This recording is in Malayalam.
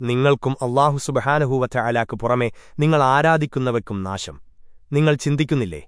നിങ്ങൾക്കും അള്ളാഹു സുബഹാനഹൂവറ്റ അലാക്കു പുറമെ നിങ്ങൾ ആരാധിക്കുന്നവയ്ക്കും നാശം. നിങ്ങൾ ചിന്തിക്കുന്നില്ലേ?